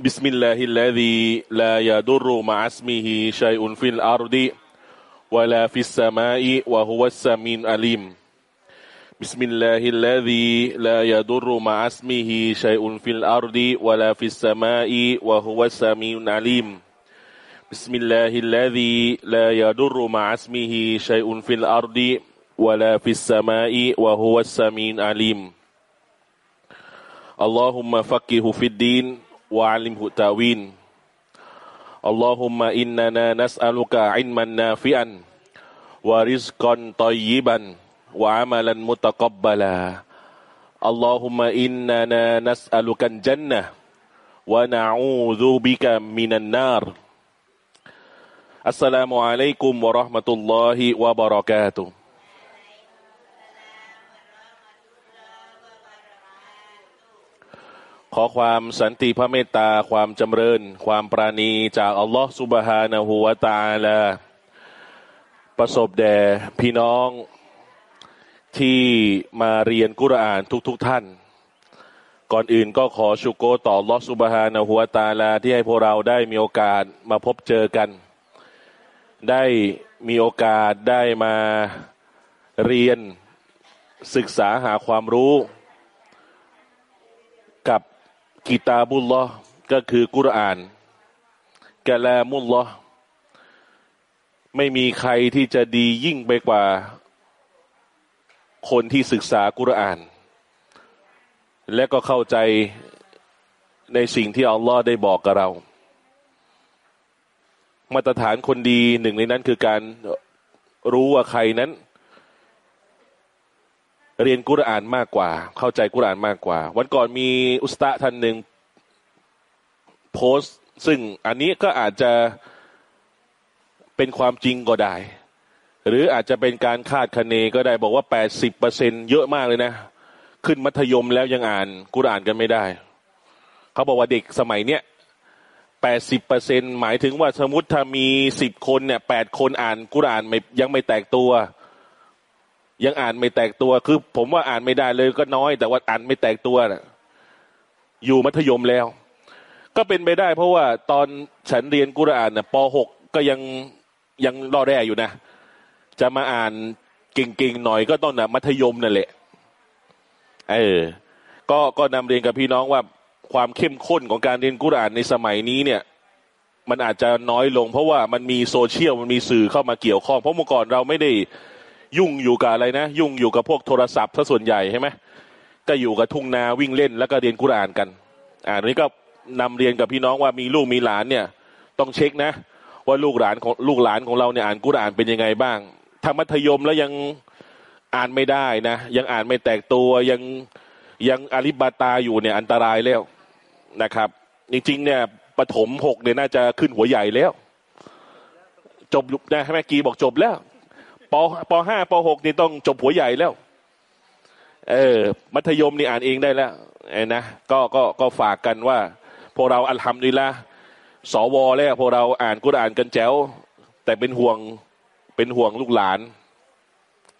بسم الله الذي لا يضر مع اسمه شيء في الأرض ولا في السماء وهو السميع العليم بسم الله الذي لا يضر مع اسمه شيء في الأرض ولا في السماء وهو السميع العليم بسم الله الذي لا يضر مع اسمه شيء في الأرض ولا في السماء وهو السميع العليم اللهم فقه في الدين وعلمه تاوين اللهم إننا نسألك علما نافعا ورزقا طيبا وعملا متقبلا. اللهم إننا نسألك الجنة ونعوذ بك من النار. السلام عليكم ورحمة الله وبركاته. ขอความสันติพระเมตตาความจำเริญ ความปราณีจากอัลลอฮฺสุบฮานะฮูวาตาลาประสบแด่พี่น้องที่มาเรียนกุรอานทุกๆทท่าน ก่อนอื่นก็ขอชุกโกต่ออัลลอฮฺสุบฮานะฮูวตาลาที่ให้พวกเราได้มีโอกาสมาพบเจอกัน ได้มีโอกาสได้มาเรียนศึกษาหาความรู้ กิตาบุลลอก็คือกุรอานกะลามุลลอไม่มีใครที่จะดียิ่งไปกว่า คนที่ศึกษากุรอาน และก็เข้าใจในสิ่งที่อัลลอฮ์ได้บอกกับเรา มาตรฐานคนดีหนึ่งในนั้นคือการรู้ว่าใครนั้น เรียนกุรอานมากกว่า เข้าใจกุรอานมากกว่า วันก่อนมีอุสตาท่านหนึ่งโพสต์ ซึ่งอันนี้ก็อาจจะเป็นความจริงก็ได้ หรืออาจจะเป็นการคาดคะเนก็ได้บอกว่าแปดสิบเปอร์เซ็นเยอะมากเลยนะ ขึ้นมัธยมแล้วยังอ่านกุรอานกันไม่ได้ เขาบอกว่าเด็กสมัยเนี้ยแปดสิบเปอร์เซ็นหมายถึงว่าสมมติถ้ามีสิบคนเนี่ยแปดคนอ่านกุรอานไม่ยังไม่แตกตัว ยังอ่านไม่แตกตัว คือ ผมว่าอ่านไม่ได้เลยก็น้อย แต่ว่าอ่านไม่แตกตัวนะอยู่มัธยมแล้ว ก็เป็นไปได้ เพราะว่าตอนฉันเรียนกุรอานนะป .6 ก็ยังยังรอแร่อยู่นะ จะมาอ่านเก่งๆหน่อยก็ต้องนะมัธยมนั่นแหละ เออ ก็ก็นำเรียนกับพี่น้องว่าความเข้มข้นของการเรียนกุรอานในสมัยนี้เนี่ย มันอาจจะน้อยลง เพราะว่ามันมีโซเชียลมันมีสื่อเข้ามาเกี่ยวข้อง เพราะเมื่อก่อนเราไม่ได้ ยุ่งอยู่กับอะไรนะ ยุ่งอยู่กับพวกโทรศัพท์ซะส่วนใหญ่ใช่ไหมก็อยู่กับทุ่งนาวิ่งเล่นแล้วก็เรียนกุรานกัน อ่านี้ก็นำเรียนกับพี่น้องว่ามีลูกมีหลานเนี่ย ต้องเช็คนะ ว่าลูกหลานของลูกหลานของเราเนี่ยอ่านกุรานเป็นยังไงบ้างถ้ามัธยมแล้วยังอ่านไม่ได้นะ ยังอ่านไม่แตกตัวยังยังอริบาตาอยู่เนี่ยอันตรายแล้วนะครับ จริงๆเนี่ยปฐมหกเนี่ยน่าจะขึ้นหัวใหญ่แล้ว จบนะแม่กีบอกจบแล้ว ปปห้าปหกนี่ต้องจบหัวใหญ่แล้ว เออ มัธยมนี่อ่านเองได้แล้วไอ้นะก็ก็ก็ฝากกันว่า พวกเราอัลฮัมดุลิละสวแล้วพวกเราอ่านกุรอ่านกันแจ๋วแต่เป็นห่วงเป็นห่วงลูกหลาน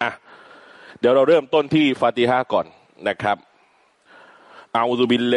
อะเดี๋ยวเราเริ่มต้นที่ฟาติฮะก่อนนะครับอาอุบิล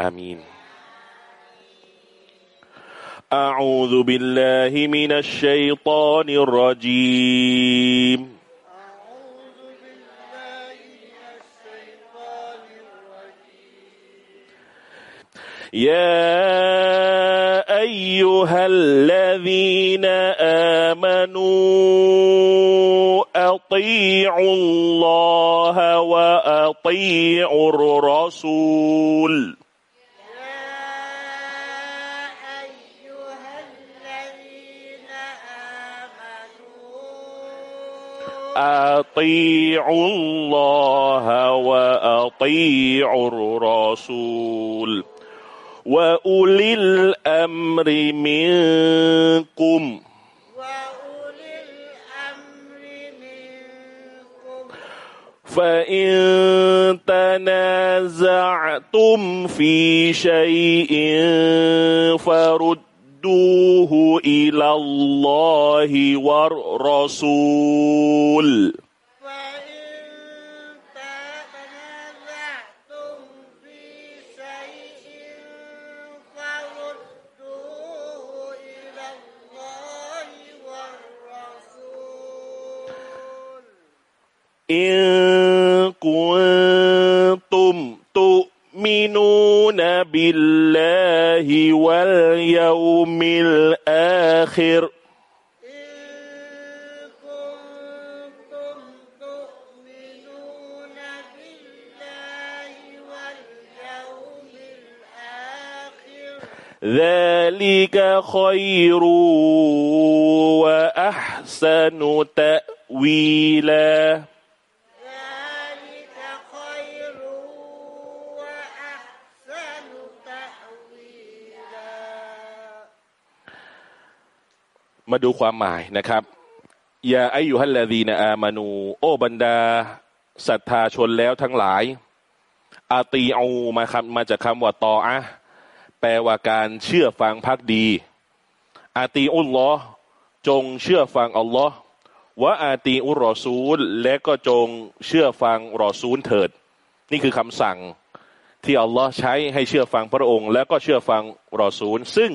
آمين. أعوذ بالله من الشيطان الرجيم. يا أيها الذين آمنوا أطيعوا الله وأطيعوا الرسول. الرسول. وأولي الأمر منكم. وأولي الأمر منكم فإن تنازعتم في شيء فردوه إلى الله والرسول. إن كنتم تؤمنون بالله واليوم الآخر. ذلك خير وأحسن تأويلا. ดูความหมายนะครับยาอายุฮัลลาดีนอามานู โอบรรดาศรัทธาชนแล้วทั้งหลาย อาตีเอามาคำมาจากคำว่าตออะแปลว่าการเชื่อฟังพักดี อาตีอุลลอจงเชื่อฟังอัลลอฮ์วะอาตีอุรอซูล และก็จงเชื่อฟังรอซูลเถิด นี่คือคำสั่งที่อัลลอฮ์ใช้ให้เชื่อฟังพระองค์ และก็เชื่อฟังรอซูล ซึ่ง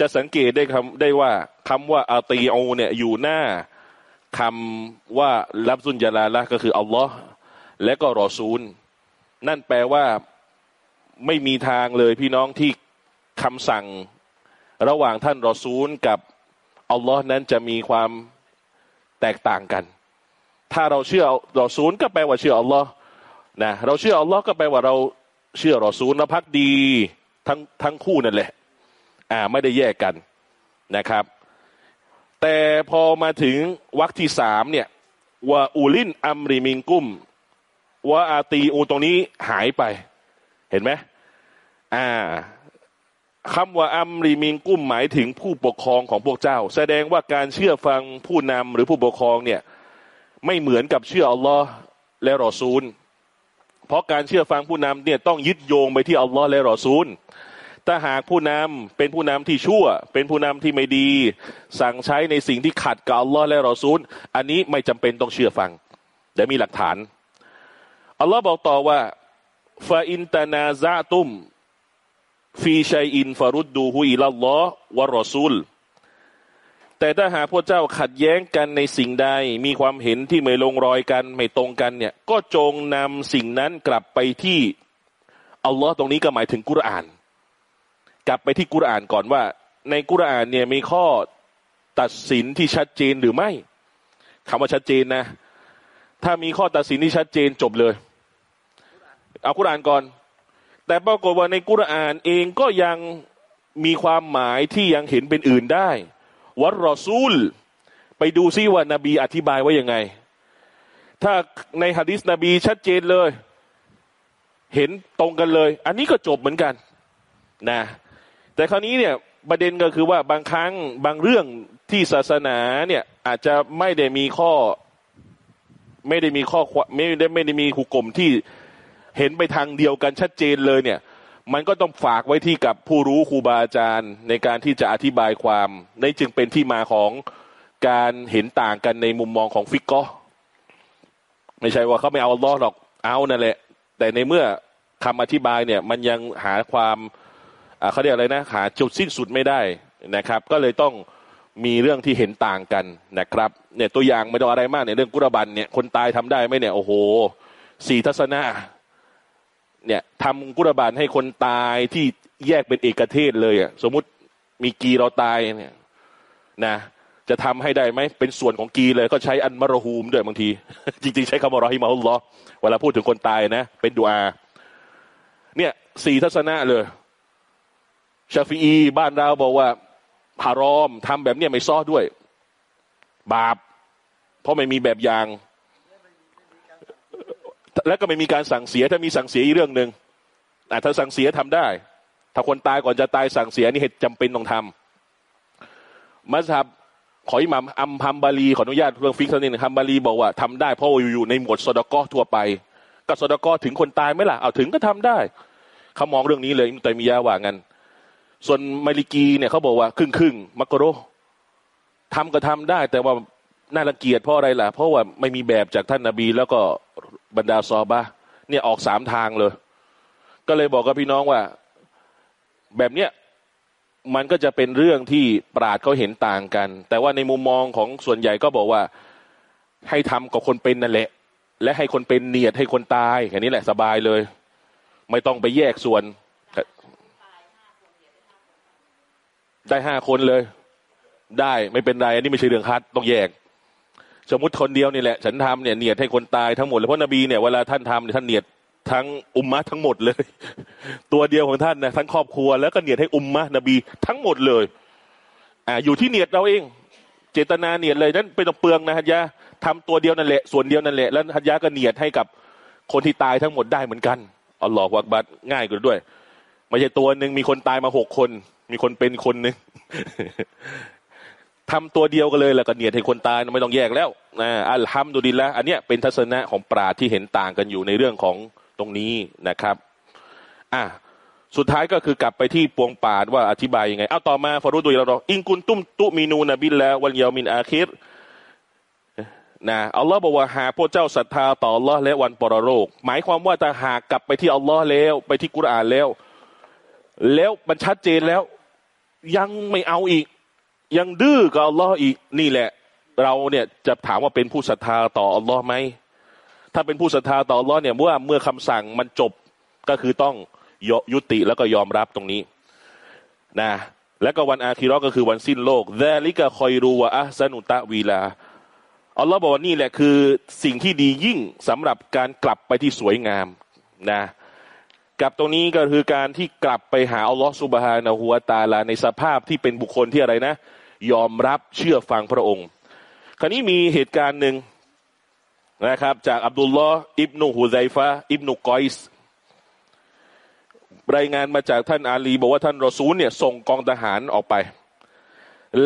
จะสังเกตได้คำได้ว่าคำว่าอาตีอูเนี่ยอยู่หน้าคำว่ารับซุนยาลาละก็คืออัลลอฮ์และก็รอซูล นั่นแปลว่าไม่มีทางเลยพี่น้องที่คำสั่งระหว่างท่านรอซูลกับอัลลอฮ์นั้นจะมีความแตกต่างกัน ถ้าเราเชื่อรอซูลก็แปลว่าเชื่ออัลลอฮ์นะเราเชื่ออัลลอฮ์ก็แปลว่าเราเชื่อรอซูลและพักดีทั้งทั้งคู่นั่นแหละ อ่าไม่ได้แยกกันนะครับ แต่พอมาถึงวรรคที่สามเนี่ยว่าอูลินอัมริมิงกุมว่าอาตีอูตรงนี้หายไป เห็นไหมอ่าคำว่าอัมริมิงกุ้มหมายถึงผู้ปกครองของพวกเจ้า แสดงว่าการเชื่อฟังผู้นำหรือผู้ปกครองเนี่ยไม่เหมือนกับเชื่ออัลลอฮ์และรอซูล เพราะการเชื่อฟังผู้นำเนี่ยต้องยึดโยงไปที่อัลลอฮ์และรอซูล ถ้าหากผู้นำเป็นผู้นำที่ชั่ว เป็นผู้นำที่ไม่ดี สั่งใช้ในสิ่งที่ขัดกับอัลลอฮ์และรอซูล อันนี้ไม่จำเป็นต้องเชื่อฟังเดี๋ยวมีหลักฐานอัลลอฮ์บอกต่อว่าفإن تنازعتم في شيء فردوه إلى الله والرسول แต่ถ้าหากพวกเจ้าขัดแย้งกันในสิ่งใด มีความเห็นที่ไม่ลงรอยกันไม่ตรงกันเนี่ย ก็จงนำสิ่งนั้นกลับไปที่อัลลอฮ์ตรงนี้ก็หมายถึงกุรอาน กลับไปที่กุรอานก่อนว่า ในกุรอานเนี่ยมีข้อตัดสินที่ชัดเจนหรือไม่คำว่าชัดเจนนะ ถ้ามีข้อตัดสินที่ชัดเจนจบเลย เอากุรอานก่อน แต่ปรากฏว่าในกุรอานเองก็ยังมีความหมายที่ยังเห็นเป็นอื่นได้ วัดรอซูล ไปดูซิว่านบีอธิบายว่ายังไง ถ้าในฮะดิษนบีชัดเจนเลย เห็นตรงกันเลย อันนี้ก็จบเหมือนกัน นะ แต่คราวนี้เนี่ยประเด็นก็คือว่าบางครั้งบางเรื่องที่ศาสนาเนี่ยอาจจะไม่ได้มีข้อ ไม่ได้มีข้อไม่ได้ไม่ได้มีหุกกลมที่เห็นไปทางเดียวกันชัดเจนเลยเนี่ย มันก็ต้องฝากไว้ที่กับผู้รู้ครูบาอาจารย์ในการที่จะอธิบายความในจึงเป็นที่มาของการเห็นต่างกันในมุมมองของฟิกก็ไม่ใช่ว่าเขาไม่เอาล้อหรอกเอานั่นแหละ แต่ในเมื่อคำอธิบายเนี่ย มันยังหาความ เขาเรียกอะไรนะหาจุดสิ้นสุดไม่ได้นะครับ ก็เลยต้องมีเรื่องที่เห็นต่างกันนะครับเนี่ยตัวอย่างไม่ต้องอะไรมากเนี่ยเรื่องกุรบันเนี่ยคนตายทำได้ไหมเนี่ยโอ้โหสี่ทัศนะเนี่ยทำกุรบันให้คนตายที่แยกเป็นเอกเทศเลยอะสมมุติมีกีเราตายเนี่ยนะจะทำให้ได้ไหมเป็นส่วนของกีเลยก็ใช้อันมารหูมด้วยบางที จริง ๆ ใช้คำว่ารอฮิมาอุลลอฮ์เวลาพูดถึงคนตายนะ เป็นดูอา เนี่ยสี่ทัศนะเลย ชาฟีอีบ้านเราบอกว่าฮารอมทำแบบเนี้ยไม่ซ้อด้วย บาป เพราะไม่มีแบบอย่าง แล้วก็ไม่มีการสั่งเสียถ้ามีสั่งเสียอีกเรื่องหนึ่งแต่ถ้าสั่งเสียทำได้ ถ้าคนตายก่อนจะตายสั่งเสียนี่เหตุจำเป็นต้องทำมัสฮับขออิหมัมอัมพัมบาลีขออนุญาตเรื่องฟิกซ์นิดนึงฮัมบาลีบอกว่าทำได้เพราะอยู่ในหมวดสดกอทั่วไปก็สดกอถึงคนตายไหมล่ะเอาถึงก็ทำได้เขามองเรื่องนี้เลยแต่มียาว่างัน ส่วนมาลิกีเนี่ยเขาบอกว่าครึ่งครึ่งมักโรทำก็ทำได้ แต่ว่าน่ารังเกียจเพราะอะไรล่ะ เพราะว่าไม่มีแบบจากท่านนาบี แล้วก็บรรดาซอบะเนี่ยออกสามทางเลย ก็เลยบอกกับพี่น้องว่า แบบเนี้ยมันก็จะเป็นเรื่องที่ปราดเขาเห็นต่างกัน แต่ว่าในมุมมองของส่วนใหญ่ก็บอกว่าให้ทำกับคนเป็นนั่นแหละ และให้คนเป็นเนียดให้คนตายแค่นี้แหละสบายเลย ไม่ต้องไปแยกส่วน ได้ห้าคนเลย ได้ไม่เป็นไรอันนี้ไม่ใช่เรื่องคัดต้องแยก สมมติคนเดียวนี่แหละ ฉันทำเนี่ยเนียดให้คนตายทั้งหมดเลยเพราะนบีเนี่ยเวลาท่านทำเนี่ยท่านเนียดทั้งอุมมะทั้งหมดเลย ตัวเดียวของท่านนะทั้งครอบครัวแล้วก็เนียดให้อุมมะนบีทั้งหมดเลยอ่าอยู่ที่เนียดเราเอง เจตนาเนียดเลยนั้นเป็นต้องเปลืองนะฮัจยะทำตัวเดียวนั่นแหละส่วนเดียวนั่นแหละแล้วฮัจยะก็เนียดให้กับคนที่ตายทั้งหมดได้เหมือนกันอัลลอฮฺวักบัดง่ายกว่าด้วยไม่ใช่ตัวหนึ่งมีคนตายมาหกคน มีคนเป็นคนหนึ่งทำตัวเดียวกันเลยแล้วก็เนียดให้คนตายไม่ต้องแยกแล้วนะอัลฮัมดุลิลละอันเนี้ยเป็นทัศนะของปราที่เห็นต่างกันอยู่ในเรื่องของตรงนี้นะครับอะสุดท้ายก็คือกลับไปที่ปวงป่าว่าอธิบายยังไงเอาต่อมาฟารุดุยเราอิงกุนตุ้มตุมีนูนบิลแล้ววันเยามินอาคิรนะอัลลอฮ์บอกว่าหาพวกเจ้าศรัทธาต่ออัลลอฮ์และวันปรโลกหมายความว่าจะหากกลับไปที่อัลลอฮ์แล้ว ไปที่กุรอานแล้ว แล้วมันชัดเจนแล้ว ยังไม่เอาอีก ยังดื้อกับอัลลอฮ์อีกนี่แหละ เราเนี่ยจะถามว่าเป็นผู้ศรัทธาต่ออัลลอฮ์ไหมถ้าเป็นผู้ศรัทธาต่ออัลลอฮ์เนี่ยเมื่อเมื่อคำสั่งมันจบก็คือต้องยุติแล้วก็ยอมรับตรงนี้นะแล้วก็วันอาคิรอก็คือวันสิ้นโลกแดลิกะคอยรูวะอะซนุตะวีลาอัลลอฮ์บอกว่านี่แหละคือสิ่งที่ดียิ่งสำหรับการกลับไปที่สวยงามนะ กับตรงนี้ก็คือการที่กลับไปหาอัลลอฮฺสุบฮานะฮัวตาลาในสภาพที่เป็นบุคคลที่อะไรนะ ยอมรับเชื่อฟังพระองค์ คราวนี้มีเหตุการณ์หนึ่งนะครับ จากอับดุลลอฮ์อิบนุฮุไซฟะอิบนุกอยส์รายงานมาจากท่านอาลี บอกว่าท่านรอซูลเนี่ยส่งกองทหารออกไป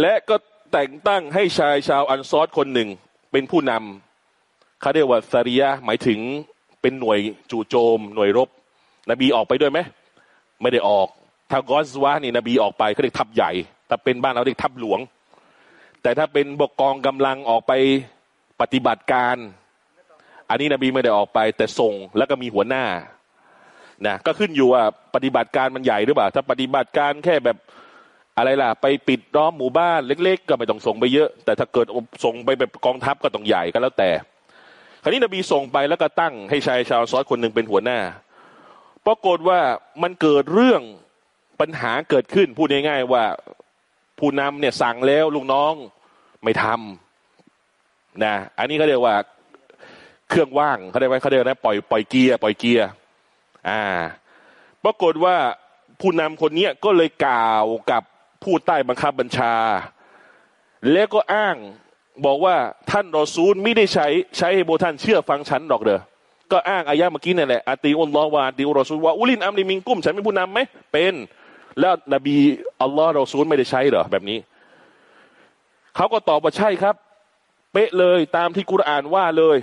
และก็แต่งตั้งให้ชายชาวอันซอดคนหนึ่ง เป็นผู้นำเขาเรียกว่าซาริยะหมายถึงเป็นหน่วยจู่โจม หน่วยรบ นบีออกไปด้วยไหมไม่ได้ออก ถ้ากอสวานี่นบีออกไปเขาเรียกทัพใหญ่ถ้าเป็นบ้านเราเรียกทัพหลวง แต่ถ้าเป็นบกกองกำลังออกไปปฏิบัติการ อันนี้นบีไม่ได้ออกไป แต่ส่งแล้วก็มีหัวหน้านะก็ขึ้นอยู่ว่าปฏิบัติการมันใหญ่หรือเปล่า ถ้าปฏิบัติการแค่แบบอะไรล่ะ ไปปิดล้อมหมู่บ้านเล็ก ๆ ก็ไม่ต้องส่งไปเยอะ แต่ถ้าเกิดส่งไปแบบกองทัพก็ต้องใหญ่ก็แล้วแต่ คราวนี้นบีส่งไปแล้วก็ตั้งให้ชายชาวซอสคนหนึ่งเป็นหัวหน้า ปรากฏว่ามันเกิดเรื่องปัญหาเกิดขึ้น พูดง่ายๆว่าผู้นำเนี่ยสั่งแล้วลูกน้องไม่ทำนะอันนี้เขาเรียกว่าเครื่องว่างเขาเรียกว่าเขาเรียกนะปล่อยปล่อยเกียร์ปล่อยเกียร์อ่า ปรากฏว่าผู้นำคนนี้ก็เลยกล่าวกับผู้ใต้บังคับบัญชา แล้วก็อ้างบอกว่าท่านรอซูลไม่ได้ใช้ใช้ให้โบท่านเชื่อฟังฉันหรอกเด้อ ก็อ้างอายะเมื่อกี้นี่แหละอาติอุลลอฮ์วาอาติอุรอซูลว่าอุลินอัมลิมิงกุ้มฉันเป็นผู้นำไหมเป็นแล้วนบีอัลลอฮ์รอซูลไม่ได้ใช้เหรอแบบนี้เขาก็ตอบว่าใช่ครับ เป๊ะเลยตามที่กุรอานว่าเลย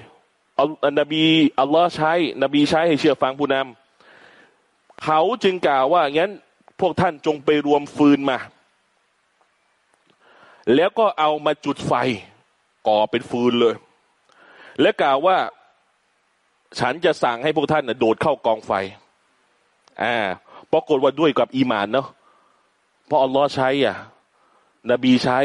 อัลนบีอัลลอฮ์ใช้ นบีใช้ให้เชื่อฟังผู้นำเขาจึงกล่าวว่างั้นพวกท่านจงไปรวมฟืนมา แล้วก็เอามาจุดไฟก่อเป็นฟืนเลย และกล่าวว่า ฉันจะสั่งให้พวกท่านนะโดดเข้ากองไฟอ่าปรากฏว่าด้วยกับอีมานเนาะเพราะอัลลอฮ์ใช้อะ นบีใช้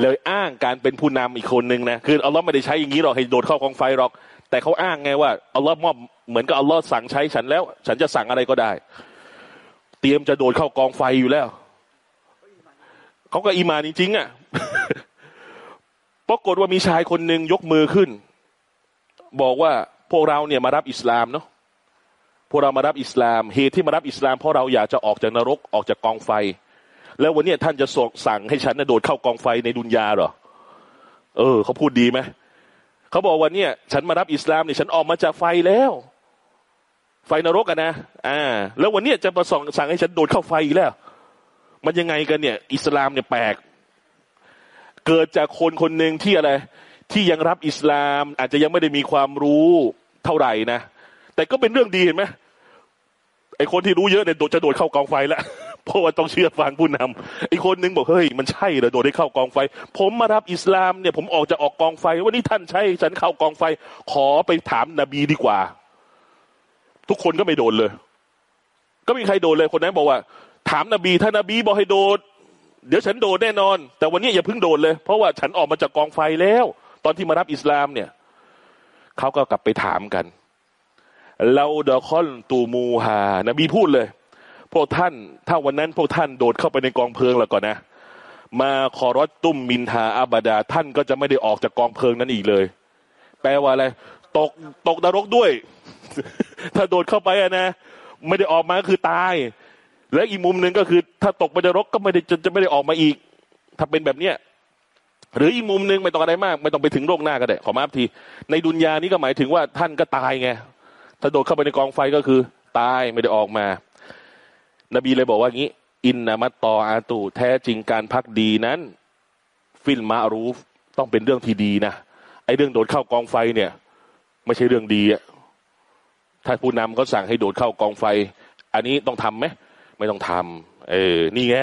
เลยอ้างการเป็นผู้นำอีกคนหนึ่งนะคืออัลลอฮ์ไม่ได้ใช้อย่างนี้หรอกให้โดดเข้ากองไฟหรอก แต่เขาอ้างไงว่าอัลลอฮ์มอบเหมือนกับอัลลอฮ์สั่งใช้ฉันแล้ว ฉันจะสั่งอะไรก็ได้ เตรียมจะโดดเข้ากองไฟอยู่แล้วเขาก็อีมานจริงๆอะปรากฏว่ามีชายคนหนึ่งยกมือขึ้น บอกว่า พวกเราเนี่ยมารับอิสลามเนาะพวกเรามารับอิสลามเหตุที่มารับอิสลามเพราะเราอยากจะออกจากนรกออกจากกองไฟ แล้ววันนี้ท่านจะส,สั่งให้ฉันนะโดดเข้ากองไฟในดุนยาหรอเออเขาพูดดีไหมเขาบอกว่าเนี่ยฉันมารับอิสลามเนี่ยฉันออกมาจากไฟแล้ว ไฟนรกอะนะอ่า แล้ววันนี้จะมาส่งสั่งให้ฉันโดดเข้าไฟอีกแล้ว มันยังไงกันเนี่ย อิสลามเนี่ยแปลกเกิดจากคนคนหนึ่งที่อะไร ที่ยังรับอิสลาม อาจจะยังไม่ได้มีความรู้เท่าไหร่นะ แต่ก็เป็นเรื่องดีเห็นไหมไอคนที่รู้เยอะเนี่ยโดดจะโดดเข้ากองไฟแล้วเพราะว่าต้องเชื่อฟังผู้นำไอคนนึงบอกเฮ้ยมันใช่เหรอโดดได้เข้ากองไฟ ผมมารับอิสลามเนี่ยผมออกจะออกกองไฟวันนี้ท่านใช่ฉันเข้ากองไฟ ขอไปถามนบีดีกว่า ทุกคนก็ไม่โดนเลย ก็มีใครโดนเลยคนนั้นบอกว่า ถามนบีถ้านบีบอกให้โดดเดี๋ยวฉันโดดแน่นอน แต่วันนี้อย่าเพิ่งโดดเลย เพราะว่าฉันออกมาจากกองไฟแล้ว ตอนที่มารับอิสลามเนี่ยเขาก็กลับไปถามกันเราดอคอนตูมูฮานบีพูดเลย พวกท่าน ถ้าวันนั้นพวกท่านโดดเข้าไปในกองเพลิงแล้วก่อนนะ มาขอรถตุ้มมินทาอาบดา ท่านก็จะไม่ได้ออกจากกองเพลิงนั้นอีกเลย แปลว่าอะไร ตกตกนรกด้วย ถ้าโดดเข้าไปอะนะ ไม่ได้ออกมาคือตาย และอีกมุมหนึ่งก็คือ ถ้าตกไปนรกก็ไม่ได้จะจะไม่ได้ออกมาอีก ถ้าเป็นแบบเนี้ย หรืออีกมุมหนึ่งไม่ต้องอะไรมาก ไม่ต้องไปถึงโลกหน้าก็ได้ขอมาที ในดุนยานี้ก็หมายถึงว่าท่านก็ตายไงถ้าโดดเข้าไปในกองไฟก็คือ ตายไม่ได้ออกมา นบีเลยบอกว่างี้ อินนามัตตออาตูแท้จริงการพักดีนั้น ฟิลมารูฟต้องเป็นเรื่องที่ดีนะไอ้เรื่องโดดเข้ากองไฟเนี่ย ไม่ใช่เรื่องดีอะถ้าผู้นำเขาสั่งให้โดดเข้ากองไฟ อันนี้ต้องทํำไหมไม่ต้องทำเออนี่ไง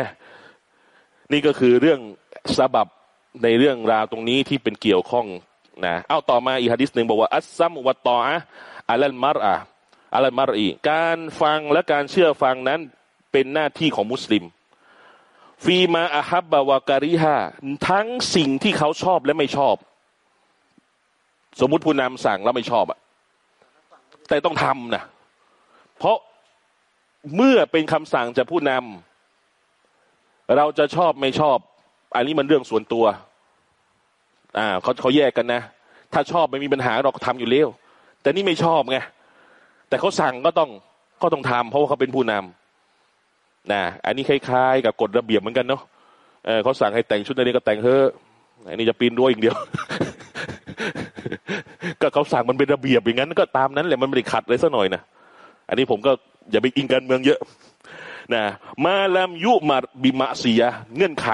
นี่ก็คือเรื่องสาบับ ในเรื่องราวตรงนี้ที่เป็นเกี่ยวข้องนะเอาต่อมาอีกฮะดิษหนึ่งบอกว่า อัสซัมวัตตออะอัลลมารอะอัลลมารอีการฟังและการเชื่อฟังนั้นเป็นหน้าที่ของมุสลิม ฟีมาอาฮับบาวาการิฮาทั้งสิ่งที่เขาชอบและไม่ชอบ สมมุติผู้นำสั่งแล้วไม่ชอบอะแต่ต้องทำนะเพราะเมื่อเป็นคำสั่งจากผู้นำเราจะชอบไม่ชอบ อันนี้มันเรื่องส่วนตัว อ่าเขาเขาแยกกันนะ ถ้าชอบไม่มีปัญหาเราก็ทำอยู่เร็วแต่นี่ไม่ชอบไงแต่เขาสั่งก็ต้องก็ต้องทำเพราะว่าเขาเป็นผู้นำนะอันนี้คล้ายๆ กับกฎระเบียบเหมือนกันเนาะเออเขาสั่งให้แต่งชุดนี้ก็แต่งเถอะอันนี้จะปีนด้วยอย่างเดียว ก็เขาสั่งมันเป็นระเบียบอย่างนั้น ก็ตามนั้นแหละมันไม่ได้ขัดเลยสักหน่อยนะอันนี้ผมก็อย่าไปอิงการเมืองเยอะนะมาลามยุมาบิมะเสียเงื่อนไข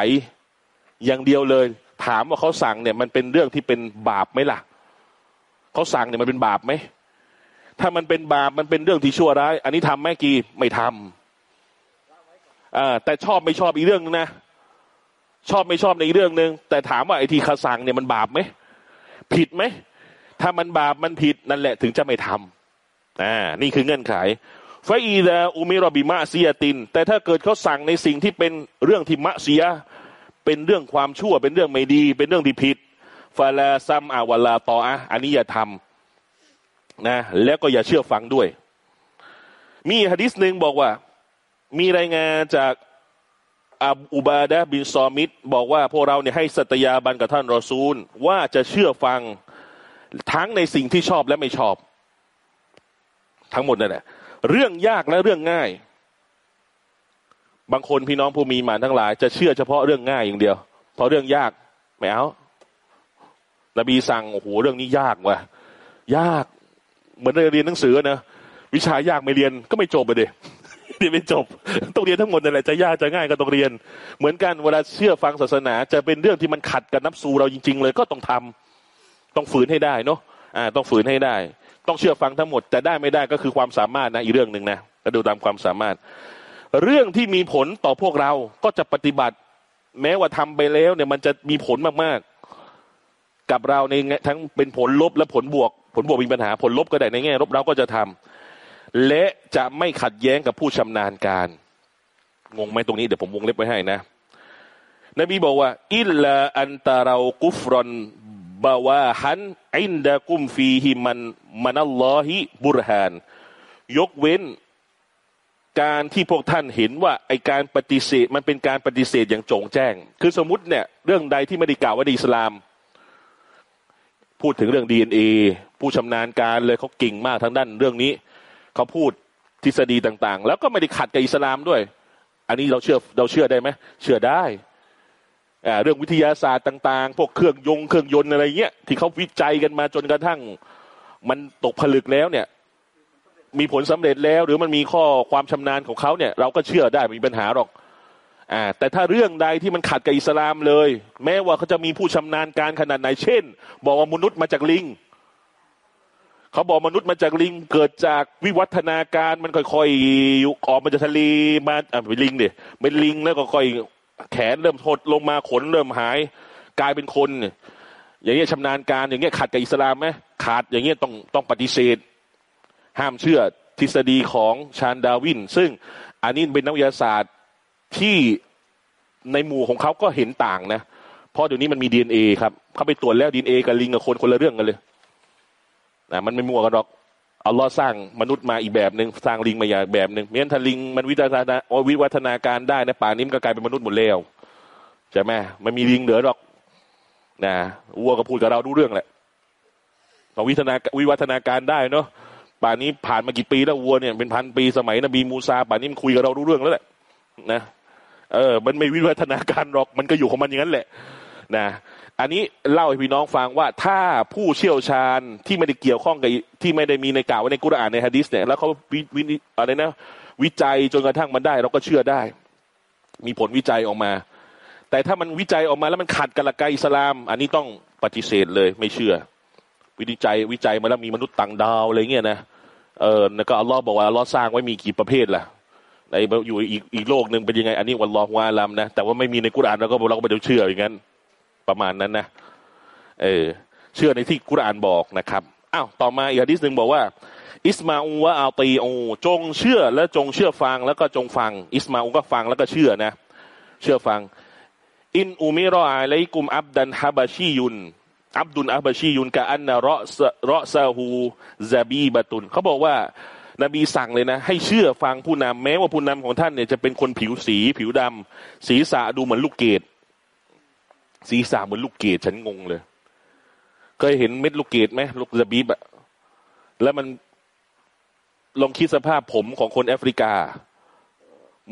อย่างเดียวเลย ถามว่าเขาสั่งเนี่ยมันเป็นเรื่องที่เป็นบาปไหมล่ะเขาสั่งเนี่ยมันเป็นบาปไหมถ้ามันเป็นบาปมันเป็นเรื่องที่ชั่วร้าย อันนี้ทำไหมกีไม่ทำอ่าแต่ชอบไม่ชอบอีกเรื่องนึงนะชอบไม่ชอบในอีเรื่องหนึ่งแต่ถามว่าไอ้ที่เขาสั่งเนี่ยมันบาปไหมผิดไหมถ้ามันบาปมันผิดนั่นแหละถึงจะไม่ทำอ่านี่คือเงื่อนไขฟาอีดาอุมิรบิมะเซียติน แต่ถ้าเกิดเขาสั่งในสิ่งที่เป็นเรื่องที่มะเสีย เป็นเรื่องความชั่วเป็นเรื่องไม่ดี เป็นเรื่องที่ผิดฟาลาซัมอาวลาตออะอันนี้อย่าทำนะแล้วก็อย่าเชื่อฟังด้วย มีฮะดิษหนึ่งบอกว่า มีรายงานจากอับอุบาดะบินซอมิดบอกว่าพวกเราเนี่ยให้สัตยาบันกับท่านรอซูล ว่าจะเชื่อฟังทั้งในสิ่งที่ชอบและไม่ชอบ ทั้งหมดนั่นแหละเรื่องยากและเรื่องง่าย บางคนพี่น้องผู้มีหมานทั้งหลาย จะเชื่อเฉพาะเรื่องง่ายอย่างเดียวพอเรื่องยากไม่เอานบีสั่งโอ้โหเรื่องนี้ยากว่ะยาก เหมือนเรียนหนังสือนะวิชายากไม่เรียนก็ไม่จบไปเดยเรียนไม่จบต้องเรียนทั้งหมดนั่นแหละจะยากจะง่ายก็ต้องเรียน เหมือนกันเวลาเชื่อฟังศาสนา จะเป็นเรื่องที่มันขัดกับนับสูเราจริง ๆ เลยก็ต้องทำต้องฝืนให้ได้เนาะอ่า ต้องฝืนให้ได้ ต้องเชื่อฟังทั้งหมดแต่ได้ไม่ได้ก็คือความสามารถนะอีกเรื่องหนึ่งนะก็ดูตามความสามารถ เรื่องที่มีผลต่อพวกเราก็จะปฏิบัติ แม้ว่าทำไปแล้วเนี่ยมันจะมีผลมากๆ กับเราในทั้งเป็นผลลบและผลบวก ผลบวกมีปัญหาผลลบก็ได้ในแง่ลบเราก็จะทำและจะไม่ขัดแย้งกับผู้ชำนาญการงงไหมตรงนี้เดี๋ยวผมวงเล็บไว้ให้นะ นบีบอกว่า อิลลาอันตาเรากุฟรอนบาวาฮันอินดะกุมฟีฮิมันมันัลลอฮิบุรฮาน ยกเว้น การที่พวกท่านเห็นว่าไอการปฏิเสธมันเป็นการปฏิเสธอย่างโจงแจ้ง คือสมมติเนี่ยเรื่องใดที่ไม่ได้กล่าวว่าดีอิสลาม พูดถึงเรื่องดีเอ็นเอผู้ชำนาญการเลยเขาเก่งมากทางด้านเรื่องนี้ เขาพูดทฤษฎีต่างๆ แล้วก็ไม่ได้ขัดกับอิสลามด้วย อันนี้เราเชื่อเราเชื่อได้ไหมเชื่อได้เรื่องวิทยาศาสตร์ต่างๆ พวกเครื่องยงเครื่องยนต์อะไรเงี้ยที่เขาวิจัยกันมาจนกระทั่ง มันตกผลึกแล้วเนี่ย มีผลสำเร็จแล้ว หรือมันมีข้อความชำนาญของเขาเนี่ย เราก็เชื่อได้ไม่มีปัญหาหรอกอ่าแต่ถ้าเรื่องใดที่มันขัดกับอิสลามเลย แม้ว่าเขาจะมีผู้ชำนาญการขนาดไหนเช่น บอกว่ามนุษย์มาจากลิงเขาบอกมนุษย์มาจากลิง เกิดจากวิวัฒนาการมันค่อยๆออกมาจากทะเลมาอ่าเป็นลิงเดียเป็นลิงแล้วก็ค่อยแขนเริ่มหดลงมาขนเริ่มหาย กลายเป็นคน อย่างเงี้ยชำนาญการอย่างเงี้ยขัดกับอิสลามไหมขาดอย่างเงี้ยต้องต้องปฏิเสธ ห้ามเชื่อทฤษฎีของชานดาวิน ซึ่งอันนี้เป็นนักวิทยาศาสตร์ที่ในหมู่ของเขาก็เห็นต่างนะ เพราะเดี๋ยวนี้มันมีดีเอ็นเอครับเขาไปตรวจแล้วดีเอ็นเอกับลิงกับคนคนละเรื่องกันเลยนะมันไม่มั่วกันหรอกอัลลอฮ์สร้างมนุษย์มาอีกแบบหนึ่งสร้างลิงมาอย่างแบบหนึ่งเมื่อถ้าลิงมันวิวัฒนาวิวัฒนาการได้นะป่านนี้มันก็กลายเป็นมนุษย์หมดแล้วใช่ไหมมันมีลิงเหลือหรอกนะวัวก็พูดกับเราดูเรื่องแหละเราวิวัฒนาวิวัฒนาการได้เนาะ ป่านนี้ผ่านมากี่ปีแล้ววัวเนี่ยเป็นพันปีสมัยนบีมูซาป่านนี้มันคุยกับเราดูเรื่องแล้วแหละนะเออ มันไม่วิวัฒนาการหรอกมันก็อยู่ของมันอย่างนั้นแหละ นะ อันนี้เล่าให้พี่น้องฟังว่าถ้าผู้เชี่ยวชาญที่ไม่ได้เกี่ยวข้องกับที่ไม่ได้มีในกล่าวในกุรอานในฮะดิษเนี่ยแล้วเขาวิวิอะไรนะวิจัยจนกระทั่งมันได้ เราก็เชื่อได้ มีผลวิจัยออกมา แต่ถ้ามันวิจัยออกมาแล้วมันขัดกับหลักการอิสลาม อันนี้ต้องปฏิเสธเลยไม่เชื่อ วิจัยวิจัยมาแล้วมีมนุษย์ต่างดาวอะไรเงี้ยนะเออแล้วก็อัลลอฮ์บอกว่าอัลลอฮ์สร้างไว้มีกี่ประเภทล่ะในอยู่อีกอีกโลกหนึ่งเป็นยังไง อันนี้วันรอฮวาลามนะแต่ว่าไม่มีในกุรานเราก็เราก็ไม่ต้เชื่ออย่างนั้น ประมาณนั้นนะเออเชื่อในที่กุรานบอกนะครับอ้าวต่อมาอีกฮะดิษหนึ่งบอกว่า อิสมาอูวะอาตีอูจงเชื่อและจงเชื่อฟังแล้วก็จงฟัง อิสมาอูก็ฟังแล้วก็เชื่อนะ เชื่อฟัง อินอูมิรออาไลกุมอับดันฮับาชียุน อับดุลอับชียุนกะอันนะรอรอซาฮูซาบีบะตุนเขาบอกว่านบีสั่งเลยนะ ให้เชื่อฟังผู้นำแม้ว่าผู้นำของท่านเนี่ยจะเป็นคนผิวสี ผิวดำศีรษะดูเหมือนลูกเกดศีรษะเหมือนลูกเกดฉันงงเลย เคยเห็นเม็ดลูกเกดไหมลูกระบีบะแล้วมันลองคิดสภาพผมของคนแอฟริกา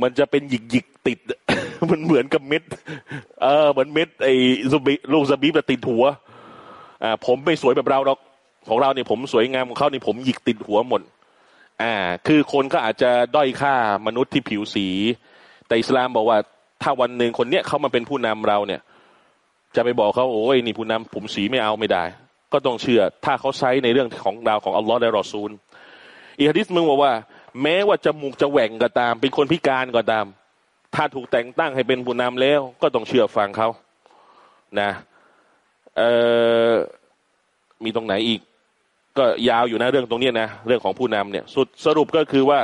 มันจะเป็นหยิกหยิกติด มันเหมือนกับเม็ด เออเหมือนเม็ดไอ้ลูกซาบีบติดหัว อ่าผมไม่สวยแบบเราหรอกของเราเนี่ยผมสวยงามของเขาเนี่ยผมหยิกติดหัวหมดอ่า คือคนก็อาจจะด้อยค่ามนุษย์ที่ผิวสี แต่อิสลามบอกว่า ถ้าวันหนึ่งคนเนี้ยเขามาเป็นผู้นำเราเนี่ย จะไปบอกเขาโอ้ยนี่ผู้นำผมสีไม่เอาไม่ได้ ก็ต้องเชื่อ ถ้าเขาใช้ในเรื่องของดาวของอัลลอฮ์และรอซูลอีฮะดิษมึงบอกว่า แม้ว่าจมูกจะแหว่งก็ตาม เป็นคนพิการก็ตาม ถ้าถูกแต่งตั้งให้เป็นผู้นำแล้ว ก็ต้องเชื่อฟังเขานะ เอ่อมีตรงไหนอีก ก็ยาวอยู่นะเรื่องตรงนี้นะเรื่องของผู้นำเนี่ยสุดสรุปก็คือว่า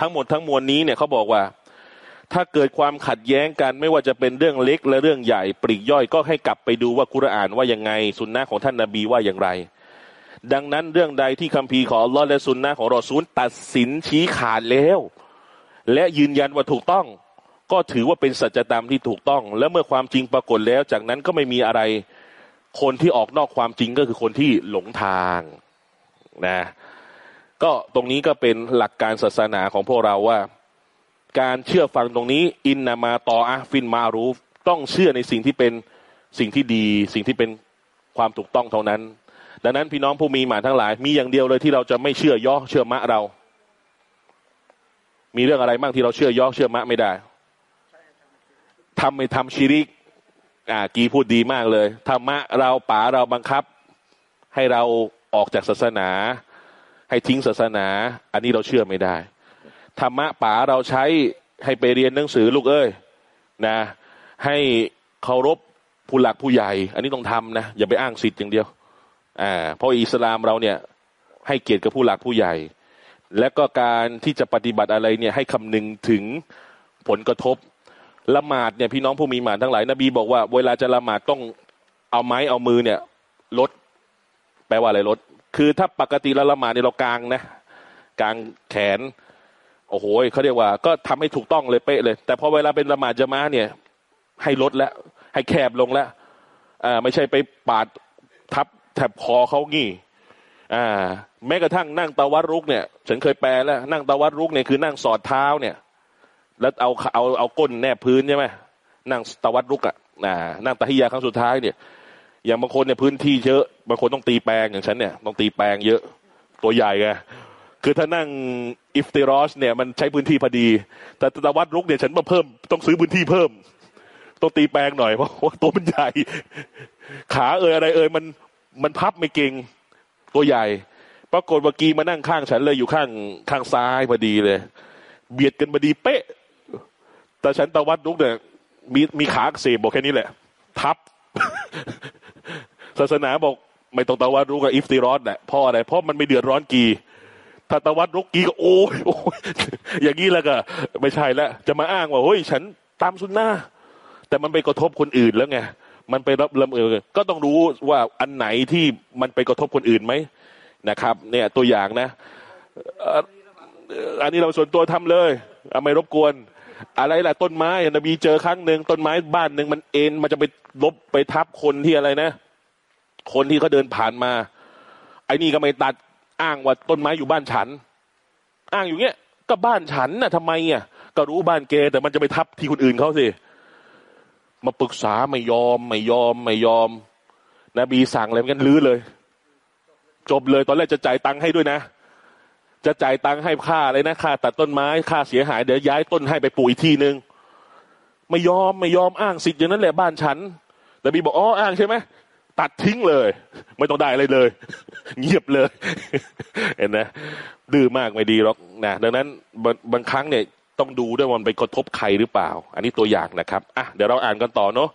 ทั้งหมดทั้งมวลนี้เนี่ยเขาบอกว่า ถ้าเกิดความขัดแย้งกันไม่ว่าจะเป็นเรื่องเล็กและเรื่องใหญ่ปริย่อยก็ให้กลับไปดูว่าคุรานว่ายังไงสุนนะของท่านนาบีว่าอย่างไร ดังนั้นเรื่องใดที่คัมภีร์ของอัลลอฮ์และสุนนะของรอซูลตัดสินชี้ขาดแล้ว และยืนยันว่าถูกต้อง ก็ถือว่าเป็นสัจธรรมที่ถูกต้อง แล้วเมื่อความจริงปรากฏแล้ว จากนั้นก็ไม่มีอะไร คนที่ออกนอกความจริงก็คือคนที่หลงทางนะ ก็ตรงนี้ก็เป็นหลักการศาสนาของพวกเราว่า การเชื่อฟังตรงนี้อินนามาตออาฟินมารูฟต้องเชื่อในสิ่งที่เป็นสิ่งที่ดี สิ่งที่เป็นความถูกต้องเท่านั้น ดังนั้นพี่น้องผู้มีหมาทั้งหลาย มีอย่างเดียวเลยที่เราจะไม่เชื่อย่อเชื่อมะเรา มีเรื่องอะไรบ้างที่เราเชื่อย่อเชื่อมะไม่ได้ ทำไม่ทำชิริก อ่า กีพูดดีมากเลยธรรมะเราป๋าเราบังคับ ให้เราออกจากศาสนา ให้ทิ้งศาสนา อันนี้เราเชื่อไม่ได้ธรรมะป๋าเราใช้ให้ไปเรียนหนังสือลูกเอ้ยนะ ให้เคารพผู้หลักผู้ใหญ่ อันนี้ต้องทำนะอย่าไปอ้างสิทธิ์อย่างเดียวอ่าเพราะอิสลามเราเนี่ย ให้เกียรติกับผู้หลักผู้ใหญ่ และก็การที่จะปฏิบัติอะไรเนี่ยให้คำนึงถึงผลกระทบ ละหมาดเนี่ยพี่น้องผู้มีหมานทั้งหลายนบีบอกว่าเวลาจะละหมาดต้องเอาไม้เอามือเนี่ยลดแปลว่าอะไรลดคือถ้าปกติเราละหมาดเนี่ยเรากางนะกางแขน โอ้โหเขาเรียกว่า ก็ทำให้ถูกต้องเลยเป๊ะเลย แต่พอเวลาเป็นละหมาดจะมาเนี่ย ให้ลดแล้ว ให้แคบลงแล้วอ่าไม่ใช่ไปปาดทับแถบคอเขางี้อ่าแม้กระทั่งนั่งตะวัดรุกเนี่ย ฉันเคยแปลแล้ว นั่งตะวัดรุกเนี่ยคือนั่งสอดเท้าเนี่ย แล้วเอาเอาเอาก้นแนบพื้นใช่ไหมนั่งตะวัดรุกอะ่ะนั่งตะฮิยาครั้งสุดท้ายเนี่ย อย่างบางคนเนี่ยพื้นที่เยอะบางคนต้องตีแปลงอย่างฉันเนี่ยต้องตีแปลงเยอะตัวใหญ่ไงคือถ้านั่งอิฟติรอสเนี่ยมันใช้พื้นที่พอดี แต่ตะวัดรุกเนี่ยฉันมาเพิ่มต้องซื้อพื้นที่เพิ่มต้องตีแปลงหน่อยเพราะว่าตัวมันใหญ่ ขาเอ่ยอะไรเอ่ยมันมันพับไม่เก่งตัวใหญ่ ปรากฏว่ากีมานั่งข้างฉันเลยอยู่ข้างข้างซ้ายพอดีเลย เบียดกันพอดีเป๊ะ แต่ฉันตะวัดลุกเนี่ยมีมีขาอักเสบบอกแค่นี้แหละ ทับ ศาสนาบอก ไม่ต้องตะวัดลุกกับอิฟติรอสแหละเพราะอะไร เพราะมันไม่เดือดร้อนกีถ้าตะวัดลุกกีก็โอ้ยโอ้ยอย่างนี้แล้วก็ ไม่ใช่แล้วจะมาอ้างว่าเฮ้ยฉันตามสุนนะแต่มันไปกระทบคนอื่นแล้วไงมันไปรับลำเออก็ต้องรู้ว่าอันไหนที่มันไปกระทบคนอื่นไหมนะครับ เนี่ยตัวอย่างนะอันนี้เราส่วนตัวทำเลยไม่รบกวน อะไรล่ะต้นไม้นบีเจอครั้งหนึ่งต้นไม้บ้านหนึ่งมันเอ็นมันจะไปลบไปทับคนที่อะไรนะ คนที่เขาเดินผ่านมา ไอ้นี่ก็ไม่ตัดอ้างว่าต้นไม้อยู่บ้านฉัน อ้างอยู่เงี้ย ก็บ้านฉันน่ะทำไมอะก็รู้บ้านเกแต่มันจะไปทับที่คนอื่นเขาสิมาปรึกษาไม่ยอม ไม่ยอม ไม่ยอมนบีสั่งอะไรกันลื้อเลย จบเลยตอนแรกจะจ่ายตังค์ให้ด้วยนะ จะจ่ายตังค์ให้ค่าอะไรนะค่าตัดต้นไม้ค่าเสียหายเดี๋ยวย้ายต้นให้ไปปลูกอีกทีนึงไม่ยอมไม่ยอมอ้างสิทธิ์อย่างนั้นแหละบ้านฉัน แต่บีบอกอ๋ออ้างใช่ไหมตัดทิ้งเลย ไม่ต้องได้อะไรเลย เงียบเลย เห็นนะดื้อมากไม่ดีหรอกนะดังนั้นบางครั้งเนี่ยต้องดูด้วยมันไปกระทบใครหรือเปล่า อันนี้ตัวอย่างนะครับอะเดี๋ยวเราอ่านกันต่อเนาะ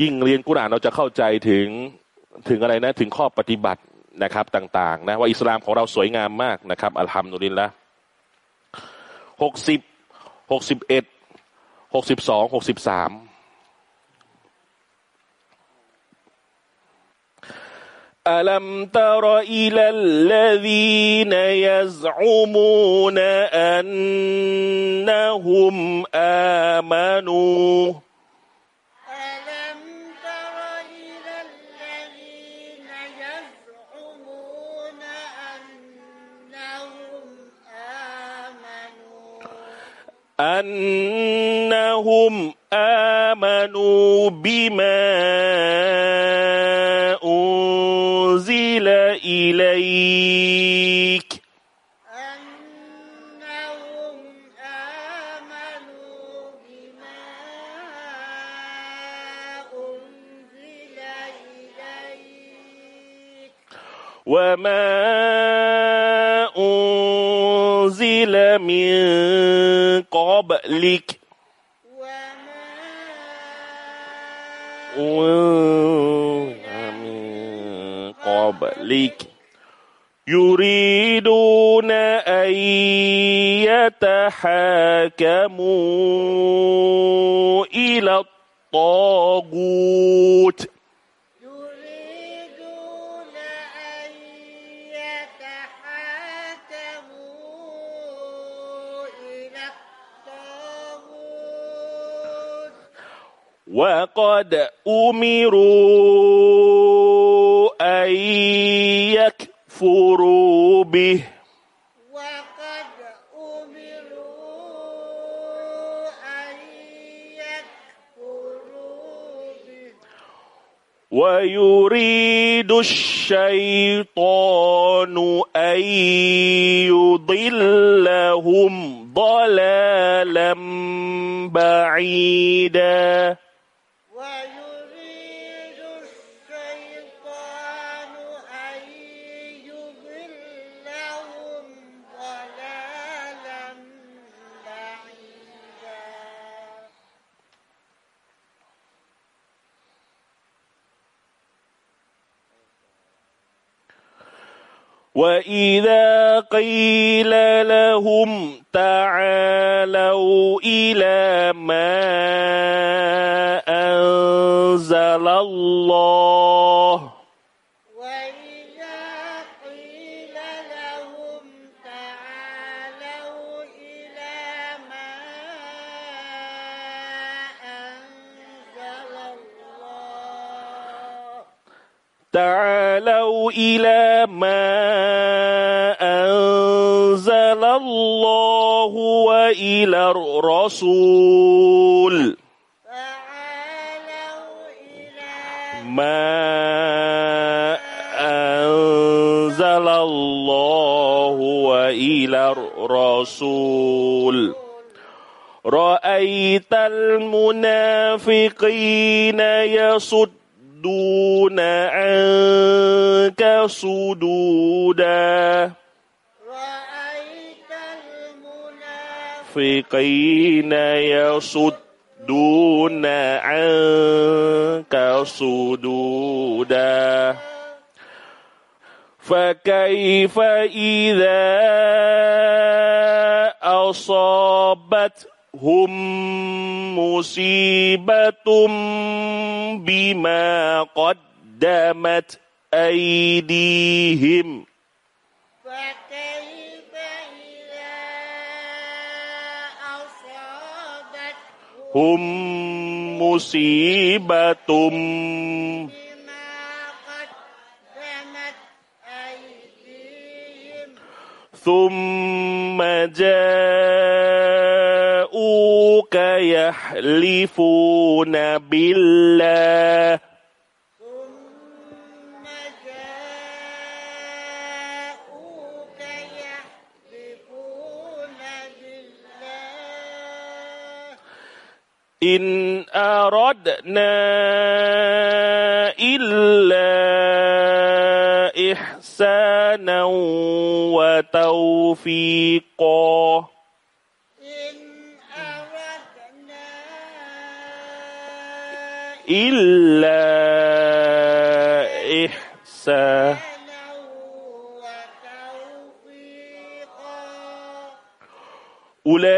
ยิ่งเรียนกุรานเราจะเข้าใจถึงถึงอะไรนะ ถึงข้อปฏิบัติ นะครับต่างๆนะว่าอิสลามของเราสวยงามมากนะครับ อัลฮัมดุลิลละหกสิบหกสิบเอ็ดหกสิบสองหกสิบสามอัลัมตรอิลัลลดีนยัซอุมูนอันนะฮุมอามานู أنهم آمنوا بما أنزل إليك. قبلك وما قبلك يريدون أن يتحاكموا يضلهم ضلالا بعيدا. ويريد الشيطان أن يضلهم ضلالا بعيدا. وإذا قيل لهم تعالوا إلى ما أنزل الله. تعالوا إلى ما الله وإلى الرسول. ما أنزل الله وإلى الرسول. رأيت المنافقين يصدون عنك صدودا. المنافقين يصدون عنك صدودا. فكيف إذا أصابتهم مصيبة بما قدمت أيديهم هم مصيبة بما قدمت أيديهم ثم جاءوك يحلفون بالله إن أردنا إلا إحسانا وتوفيقا. إن أردنا إلا إحسانا وتوفيقا. أولئك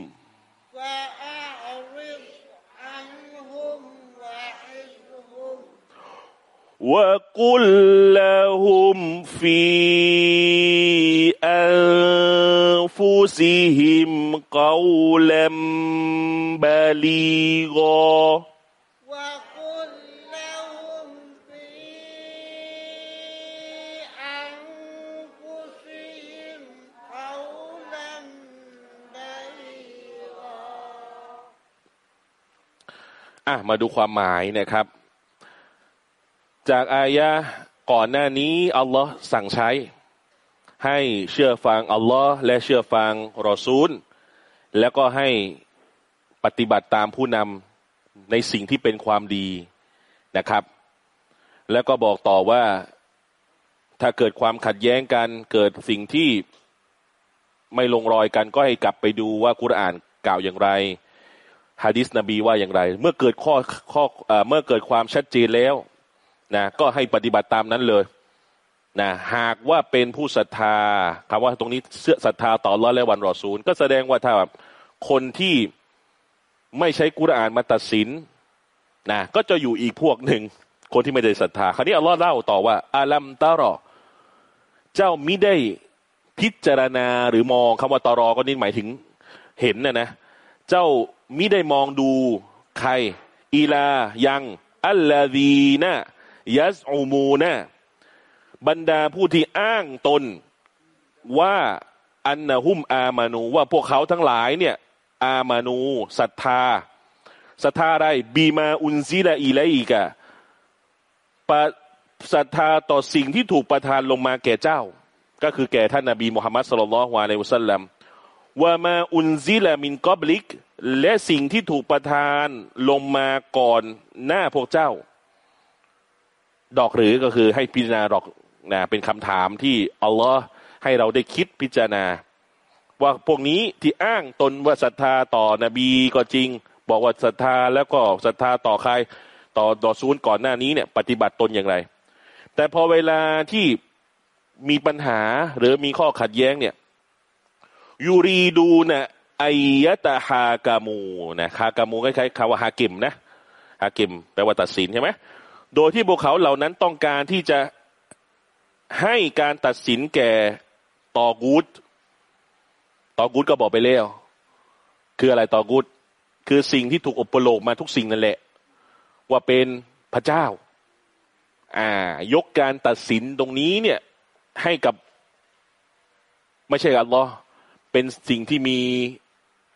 وقل لهم في أنفسهم قولا بليغا وقل لهم في أنفسهم قولا بليغا อ่ะมาดูความหมายนะครับ จากอายะห์ก่อนหน้านี้อัลลอฮ์สั่งใช้ ให้เชื่อฟังอัลลอฮ์และเชื่อฟังรอซูล แล้วก็ให้ปฏิบัติตามผู้นำในสิ่งที่เป็นความดีนะครับ แล้วก็บอกต่อว่าถ้าเกิดความขัดแย้งกันเกิดสิ่งที่ไม่ลงรอยกันก็ให้กลับไปดูว่ากุรอานกล่าวอย่างไรฮะดิษนบีว่าอย่างไร เมื่อเกิดข้อข้อเมื่อเกิดความชัดเจนแล้ว นะก็ให้ปฏิบัติตามนั้นเลยนะหากว่าเป็นผู้ศรัทธาคำว่าตรงนี้เสื้อศรัทธาต่อร้อและวันรอซูล ก็แสดงว่าถ้าคนที่ไม่ใช้กุรอานมาตัดสินนะก็จะอยู่อีกพวกหนึ่ง คนที่ไม่ได้ศรัทธา คราวนี้อัลลอฮ์เล่าต่อว่าอาลัมตารอ เจ้ามิได้พิจารณาหรือมองคำว่าตารอก็นี่หมายถึงเห็นนะนะ เจ้ามิได้มองดูใคร อีลายัง อัลลาดีนะ ยัสอูมูนะบรรดาผู้ที่อ้างตนว่าอันนะฮุมอามานู ว่าพวกเขาทั้งหลายเนี่ย อามานูศรัทธาศรัทธาอะไรบีมาอุนซิลาอีไลอีกะปะศรัทธาต่อสิ่งที่ถูกประทานลงมาแก่เจ้า ก็คือแก่ท่านนบีมุฮัมมัดสุลลัลฮวาในอุสลัมว่ามาอุนซิลามินกอบลิก และสิ่งที่ถูกประทานลงมาก่อนหน้าพวกเจ้า ดอกหรือก็คือให้พิจารณาดอกนะเป็นคำถามที่อัลลอฮ์ให้เราได้คิดพิจารณา ว่าพวกนี้ที่อ้างตนว่าศรัทธาต่อนบีก็จริง บอกว่าศรัทธาแล้วก็ศรัทธาต่อใคร ต่อต่อซูนก่อนหน้านี้เนี่ย ปฏิบัติตนอย่างไร แต่พอเวลาที่มีปัญหาหรือมีข้อขัดแย้งเนี่ยยูรีดูนะไอยะตาฮากามูนะฮากามูคล้ายๆคำว่าฮากิมนะฮากิมแปลว่าตัดสินใช่ไหม โดยที่พวกเขาเหล่านั้นต้องการที่จะให้การตัดสินแก่ตอกูดตอกูดก็บอกไปแล้ว คืออะไรตอกูดคือสิ่งที่ถูกอุปโลกมาทุกสิ่งนั่นแหละ ว่าเป็นพระเจ้า อ่ายกการตัดสินตรงนี้เนี่ยให้กับ ไม่ใช่อัลลอฮ์เป็นสิ่งที่มี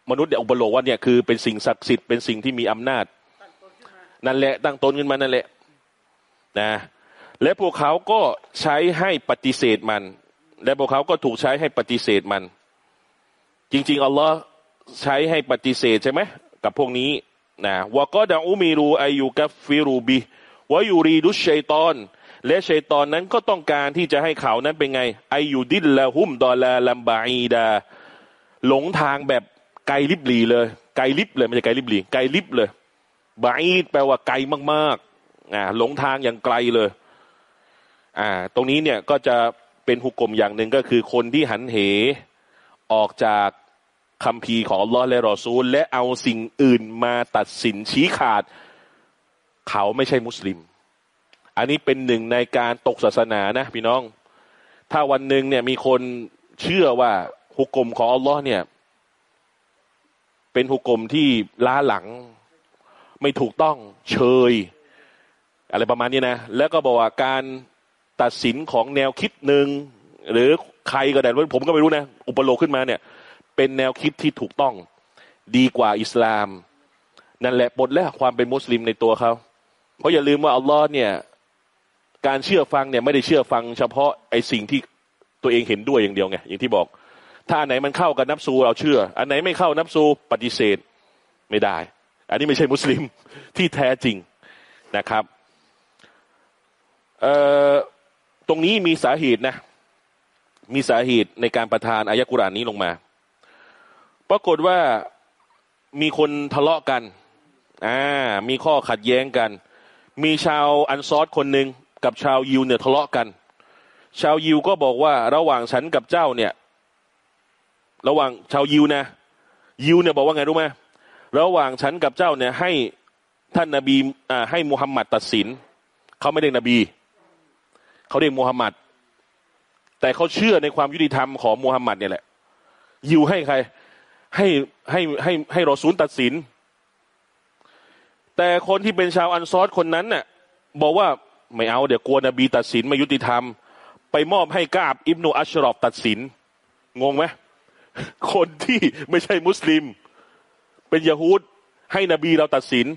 มนุษย์เนี่ยอุปโลกว่าเนี่ยคือเป็นสิ่งศักดิ์สิทธิ์เป็นสิ่งที่มีอำนาจ นั่นแหละตั้งตนขึ้นมานั่นแหละ นะ และพวกเขาก็ใช้ให้ปฏิเสธมัน และพวกเขาก็ถูกใช้ให้ปฏิเสธมัน จริง ๆ อัลลอฮ์ใช้ให้ปฏิเสธใช่ไหมกับพวกนี้นะوقد أمروا أن يكفروا به ويريد الشيطان และชัยตอนนั้นก็ต้องการที่จะให้เขานั้นเป็นไงأن يضلهم ضلالا بعيدا หลงทางแบบไกลลิบลีเลย ไกลลิบเลยไม่ใช่ไกลลิบลีไกลลิบเลยبعيدแปลว่าไกลมากๆ อ่าหลงทางอย่างไกลเลยอ่าตรงนี้เนี่ยก็จะเป็นหุกกลมอย่างหนึ่งก็คือคนที่หันเหออกจากคำพีของอัลลอฮ์และรอซูล และเอาสิ่งอื่นมาตัดสินชี้ขาด เขาไม่ใช่มุสลิม อันนี้เป็นหนึ่งในการตกศาสนานะพี่น้อง ถ้าวันหนึ่งเนี่ยมีคนเชื่อว่าหุกกลมของอัลลอฮ์เนี่ย เป็นหุกกลมที่ล้าหลัง ไม่ถูกต้องเชย อะไรประมาณนี้นะ แล้วก็บอกว่าการตัดสินของแนวคิดหนึ่งหรือใครก็ได้ผมก็ไม่รู้นะ อุปโลกขึ้นมาเนี่ย เป็นแนวคิดที่ถูกต้องดีกว่าอิสลาม นั่นแหละบทแรกความเป็นมุสลิมในตัวเขา เพราะอย่าลืมว่าอัลลอฮ์เนี่ย การเชื่อฟังเนี่ยไม่ได้เชื่อฟังเฉพาะไอ้สิ่งที่ตัวเองเห็นด้วยอย่างเดียวไงอย่างที่บอก ถ้าอันไหนมันเข้ากับนับซูเราเชื่อ อันไหนไม่เข้านับซูปฏิเสธไม่ได้ อันนี้ไม่ใช่มุสลิมที่แท้จริงนะครับ ตรงนี้มีสาเหตุนะ มีสาเหตุในการประทานอายะกุรานนี้ลงมา ปรากฏว่ามีคนทะเลาะกัน อ่า มีข้อขัดแย้งกัน มีชาวอันซอดคนหนึ่งกับชาวยิวเนี่ยทะเลาะกัน ชาวยิวก็บอกว่าระหว่างฉันกับเจ้าเนี่ย ระหว่างชาวยิวนะ ยิวเนี่ยบอกว่าไงรู้ไหมระหว่างฉันกับเจ้าเนี่ยให้ท่านนาบีอ่าให้มุฮัมมัดตัดสิน เขาไม่ได้นบี เขาเรียกมูฮัมหมัด แต่เขาเชื่อในความยุติธรรมของมูฮัมหมัดเนี่ยแหละ ยิวให้ใคร ให้ให้ให้ให้รอซูลตัดสิน แต่คนที่เป็นชาวอันซอดคนนั้นน่ะบอกว่าไม่เอาเดี๋ยวกลัวนบีตัดสินไม่ยุติธรรม ไปมอบให้กาบอิบนุอัชรอฟตัดสิน งงไหมคนที่ไม่ใช่มุสลิม เป็นยะฮูดให้นบีเราตัดสิน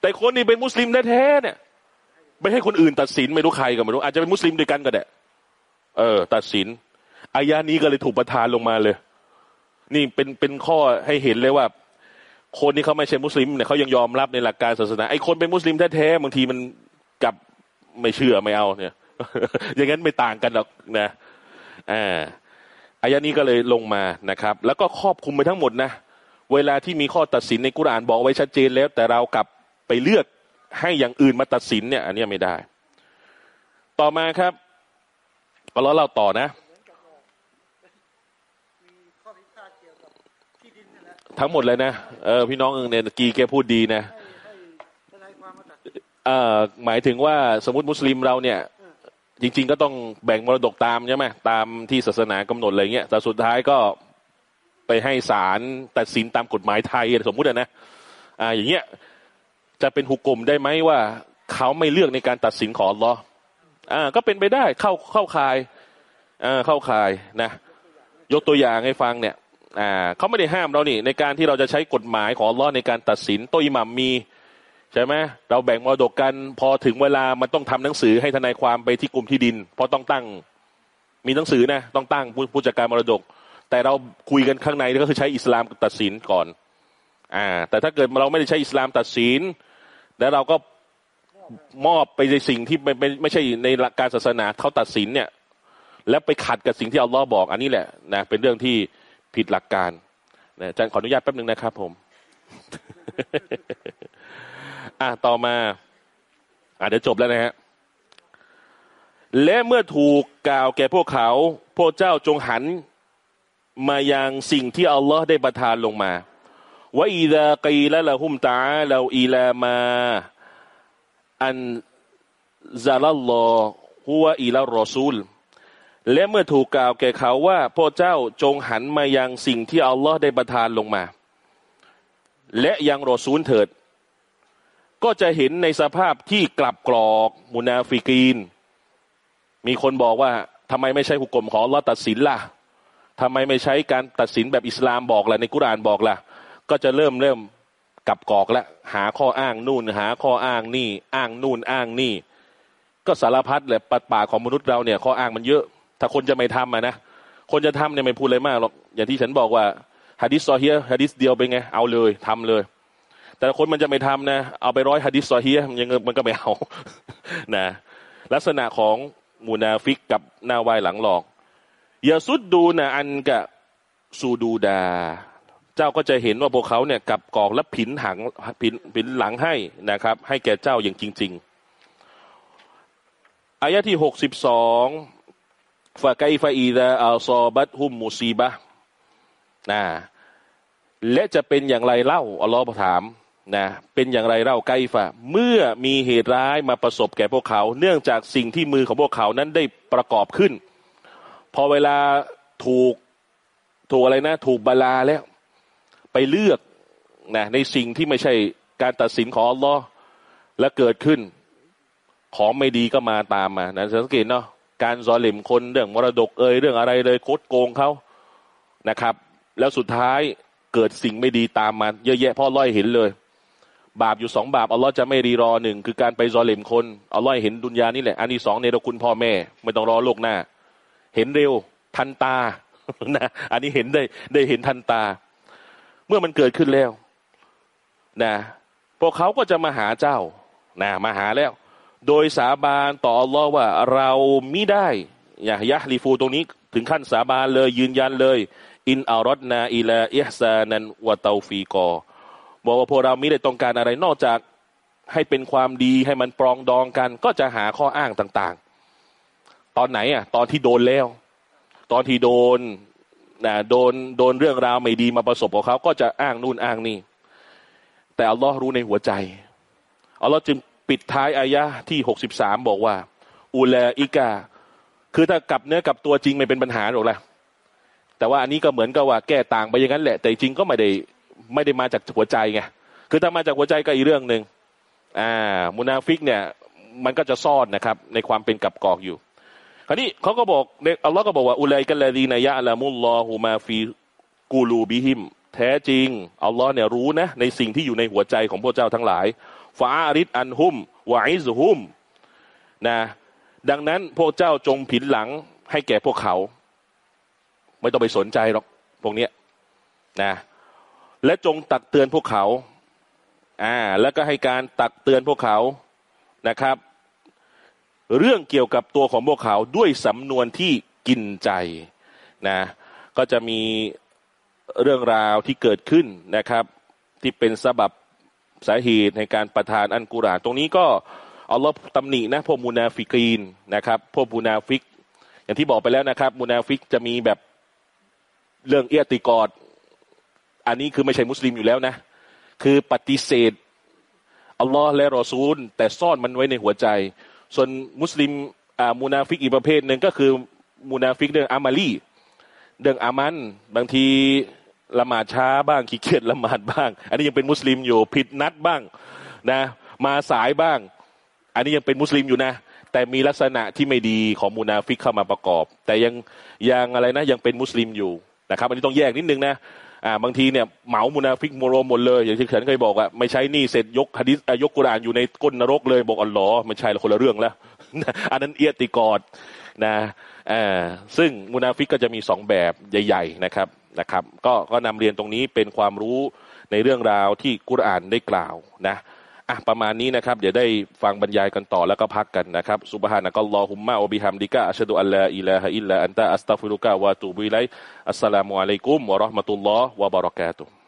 แต่คนนี้เป็นมุสลิมแท้ๆเนี่ย ไม่ให้คนอื่นตัดสินไม่รู้ใครก็ไม่รู้ อาจจะเป็นมุสลิมด้วยกันก็ได้เออ ตัดสินอายานี้ก็เลยถูกประทานลงมาเลย นี่เป็นเป็นข้อให้เห็นเลยว่า คนที่เขาไม่ใช่มุสลิมเนี่ยเขายังยอมรับในหลักการศาสนาไอ้คนเป็นมุสลิมแท้ๆบางทีมันกับไม่เชื่อไม่เอาเนี่ย อย่างนั้นไม่ต่างกันหรอกนะอ่าอายานี้ก็เลยลงมานะครับ แล้วก็ครอบคุมไปทั้งหมดนะ เวลาที่มีข้อตัดสินในกุรานบอกไว้ชัดเจนแล้ว แต่เรากลับไปเลือก ให้อย่างอื่นมาตัดสินเนี่ย อันนี้ไม่ได้ ต่อมาครับก็ล้อเล่าต่อนะทั้งหมดเลยนะเออพี่น้องเอิงเนี่ยกีแกพูดดีนะหมาตัดสินเอ่อหมายถึงว่าสมมติมุสลิมเราเนี่ย จริง ๆ ก็ต้องแบ่งมรดกตามใช่ไหมตามที่ศาสนากำหนดอะไรเงี้ยแต่สุดท้ายก็ไปให้ศาลตัดสินตามกฎหมายไทยสมมุตินะอ่าอย่างเงี้ย จะเป็นหุกกลมได้ไหมว่า เขาไม่เลือกในการตัดสินของอัลลอฮ์อ่า ก็เป็นไปได้เข้าเข้าคายอ่าเข้าคายนะ ยกตัวอย่างให้ฟังเนี่ย อ่าเขาไม่ได้ห้ามเรานี่ ในการที่เราจะใช้กฎหมายของอัลลอฮ์ในการตัดสินโตวอิหมัมมีใช่ไหมเราแบ่งมรดกกัน พอถึงเวลามันต้องทำหนังสือให้ทนายความไปที่กลุ่มที่ดิน เพราะต้องตั้ง มีหนังสือนะต้องตั้งผู้ผู้จัดการมรดก แต่เราคุยกันข้างในก็คือใช้อิสลามตัดสินก่อน อ่า แต่ถ้าเกิดเราไม่ได้ใช้อิสลามตัดสิน แล้วเราก็มอบไปในสิ่งที่ไม่ไม่ไม่ใช่ในหลักการศาสนาเขาตัดสินเนี่ย แล้วไปขัดกับสิ่งที่อัลลอฮ์บอก อันนี้แหละนะเป็นเรื่องที่ผิดหลักการนะอาจารย์ขออนุญาตแป๊บหนึ่งนะครับ ผม อะต่อมา อะเดี๋ยวจบแล้วนะฮะและเมื่อถูกกล่าวแก่พวกเขา พวกเจ้าจงหันมายังสิ่งที่อัลลอฮ์ได้ประทานลงมา ว่าอีดากีละละหุมตาเราอีลามาอันซาลลอฮุวอีลารอซูล และเมื่อถูกกล่าวแก่เขาว่าพวกเจ้าจงหันมายังสิ่งที่อัลลอฮ์ได้ประทานลงมา และยังรอซูลเถิด ก็จะเห็นในสภาพที่กลับกรอกมุนาฟิกีน มีคนบอกว่าทำไมไม่ใช่หุกกลมของอัลลอฮ์ตัดสินล่ะทำไมไม่ใช้การตัดสินแบบอิสลามบอกล่ะในกุรานบอกล่ะ ก็จะเริ่มเริ่มกลับกอกแล้วหาข้ออ้างนู่น หาข้ออ้างนี่ อ้างนู่นอ้างนี่ ก็สารพัดแหละปัดป่าของมนุษย์เราเนี่ยข้ออ้างมันเยอะ ถ้าคนจะไม่ทำอะนะคนจะทำเนี่ยไม่พูดอะไรมากหรอกอย่างที่ฉันบอกว่าฮะดิษซอเฮียฮะดิษเดียวเป็นไงเอาเลยทำเลย แต่คนมันจะไม่ทำนะ เอาไปร้อยฮะดิษซอเฮียมันยังมันก็ไม่เอานะลักษณะของมูนาฟิกกับหน้าวายหลังหลอกอย่าสุดดูนะอันกะสูดูดา เจ้าก็จะเห็นว่าพวกเขาเนี่ยกลับกอกและผินหังผินผินหลังให้นะครับ ให้แก่เจ้าอย่างจริง ๆอายะที่หกสิบสองฟะไกฟะอีดาอัลซอบัตฮุมมูซีบะนะและจะเป็นอย่างไรเล่าอัลลอฮ์ถามนะเป็นอย่างไรเล่าไกฟะเมื่อมีเหตุร้ายมาประสบแก่พวกเขา เนื่องจากสิ่งที่มือของพวกเขานั้นได้ประกอบขึ้น พอเวลาถูกถูกอะไรนะ ถูกบาลาแล้ว ไปเลือกนะในสิ่งที่ไม่ใช่การตัดสินของอัลลอฮ์และเกิดขึ้น ของไม่ดีก็มาตามมานะสังเกตเนาะการซอเหลิมคนเรื่องมรดกเอ่ยเรื่องอะไรเลยโคดโกงเขานะครับ แล้วสุดท้ายเกิดสิ่งไม่ดีตามมาเยอะแยะพ่อร้อยเห็นเลย บาปอยู่สองบาปอัลลอฮ์จะไม่รีรอหนึ่งคือการไปซอเหลิมคนอัลลอฮ์เห็นดุนยานี่แหละอันนี้สองเนรคุณพ่อแม่ไม่ต้องรอโลกหน้า เห็นเร็วทันตานะอันนี้เห็นได้ได้เห็นทันตา เมื่อมันเกิดขึ้นแล้ว นะพวกเขาก็จะมาหาเจ้า นะมาหาแล้ว โดยสาบานต่ออัลลอฮ์ว่าเรามิได้อย่ายะลีฟูตรงนี้ ถึงขั้นสาบานเลยยืนยันเลย อินอารอดนาอิลาอิฮซานันวะเตาฟีกอบอกว่าพวกเรามิได้ต้องการอะไรนอกจากให้เป็นความดีให้มันปรองดองกัน ก็จะหาข้ออ้างต่าง ๆ ตอนไหนอะ ตอนที่โดนแล้ว ตอนที่โดน นะโดนโดนเรื่องราวไม่ดีมาประสบกับเขา ก็จะอ้างนู่นอ้างนี่ แต่อัลลอฮ์รู้ในหัวใจอัลลอฮ์จึงปิดท้ายอายะห์ที่หกสิบสามบอกว่า أولئك คือถ้ากลับเนื้อกลับตัวจริงไม่เป็นปัญหาหรอกละแต่ว่าอันนี้ก็เหมือนกับว่าแก้ต่างไปอย่างนั้นแหละ แต่จริงก็ไม่ได้ไม่ได้มาจากหัวใจไงคือถ้ามาจากหัวใจก็อีกเรื่องหนึ่งอ่ามุนาฟิกเนี่ย มันก็จะซ่อนนะครับ ในความเป็นกลับกลอกอยู่ คราวนี้เขาก็บอกอัลลอฮ์ก็บอกว่าأولئك الذين يعلم الله ما في قلوبهم แท้จริงอัลลอฮ์เนี่ยรู้นะในสิ่งที่อยู่ในหัวใจของพวกเจ้าทั้งหลายฟาอาริดอันฮุมวาอิซฮุมนะดังนั้นพวกเจ้าจงผินหลังให้แก่พวกเขา ไม่ต้องไปสนใจหรอกพวกเนี้ยนะและจงตักเตือนพวกเขาอ่าแล้วก็ให้การตักเตือนพวกเขานะครับ เรื่องเกี่ยวกับตัวของพวกเขาด้วยสำนวนที่กินใจนะก็จะมีเรื่องราวที่เกิดขึ้นนะครับ ที่เป็นสบับสาเหตุในการประทานอันกุรานตรงนี้ก็อัลลอฮ์ตำหนินะพวกมูนาฟิกีนนะครับ พวกมูนาฟิก อย่างที่บอกไปแล้วนะครับ มูนาฟิกจะมีแบบเรื่องเอียติกอดอันนี้คือไม่ใช่มุสลิมอยู่แล้วนะ คือปฏิเสธอัลลอฮ์และรอซูล แต่ซ่อนมันไว้ในหัวใจ ส่วนมุสลิมมูนาฟิกอีกประเภทหนึ่งก็คือมูนาฟิกเรื่องอามาลีเรื่องอามัล บางทีละหมาดช้าบ้างขี้เกียจละหมาดบ้าง อันนี้ยังเป็นมุสลิมอยู่ผิดนัดบ้างนะมาสายบ้าง อันนี้ยังเป็นมุสลิมอยู่นะ แต่มีลักษณะที่ไม่ดีของมูนาฟิกเข้ามาประกอบ แต่ยังยังอะไรนะยังเป็นมุสลิมอยู่นะครับ อันนี้ต้องแยกนิดนึงนะ อ่าบางทีเนี่ยเหมามูนาฟิกโมโรหมดเลยอย่างที่ฉันเคยบอกอะไม่ใช่นี่เสร็จยกฮะดิษยกกุรานอยู่ในก้นนรกเลยบอกอัลลอฮ์ไม่ใช่ละคนละเรื่องแล้ว อันนั้นเอียติกอดนะอ่าซึ่งมูนาฟิกก็จะมีสองแบบใหญ่ ๆนะครับนะครับ ก็ก็นำเรียนตรงนี้เป็นความรู้ในเรื่องราวที่กุรานได้กล่าวนะ อะประมาณนี้นะครับ เดี๋ยวได้ฟังบรรยายกันต่อแล้วก็พักกันนะครับسبحانك اللهم وبحمدك أشهد أن لا إله إلا أنت أستغفرك وأتوب إليك السلام عليكم ورحمة الله وبركاته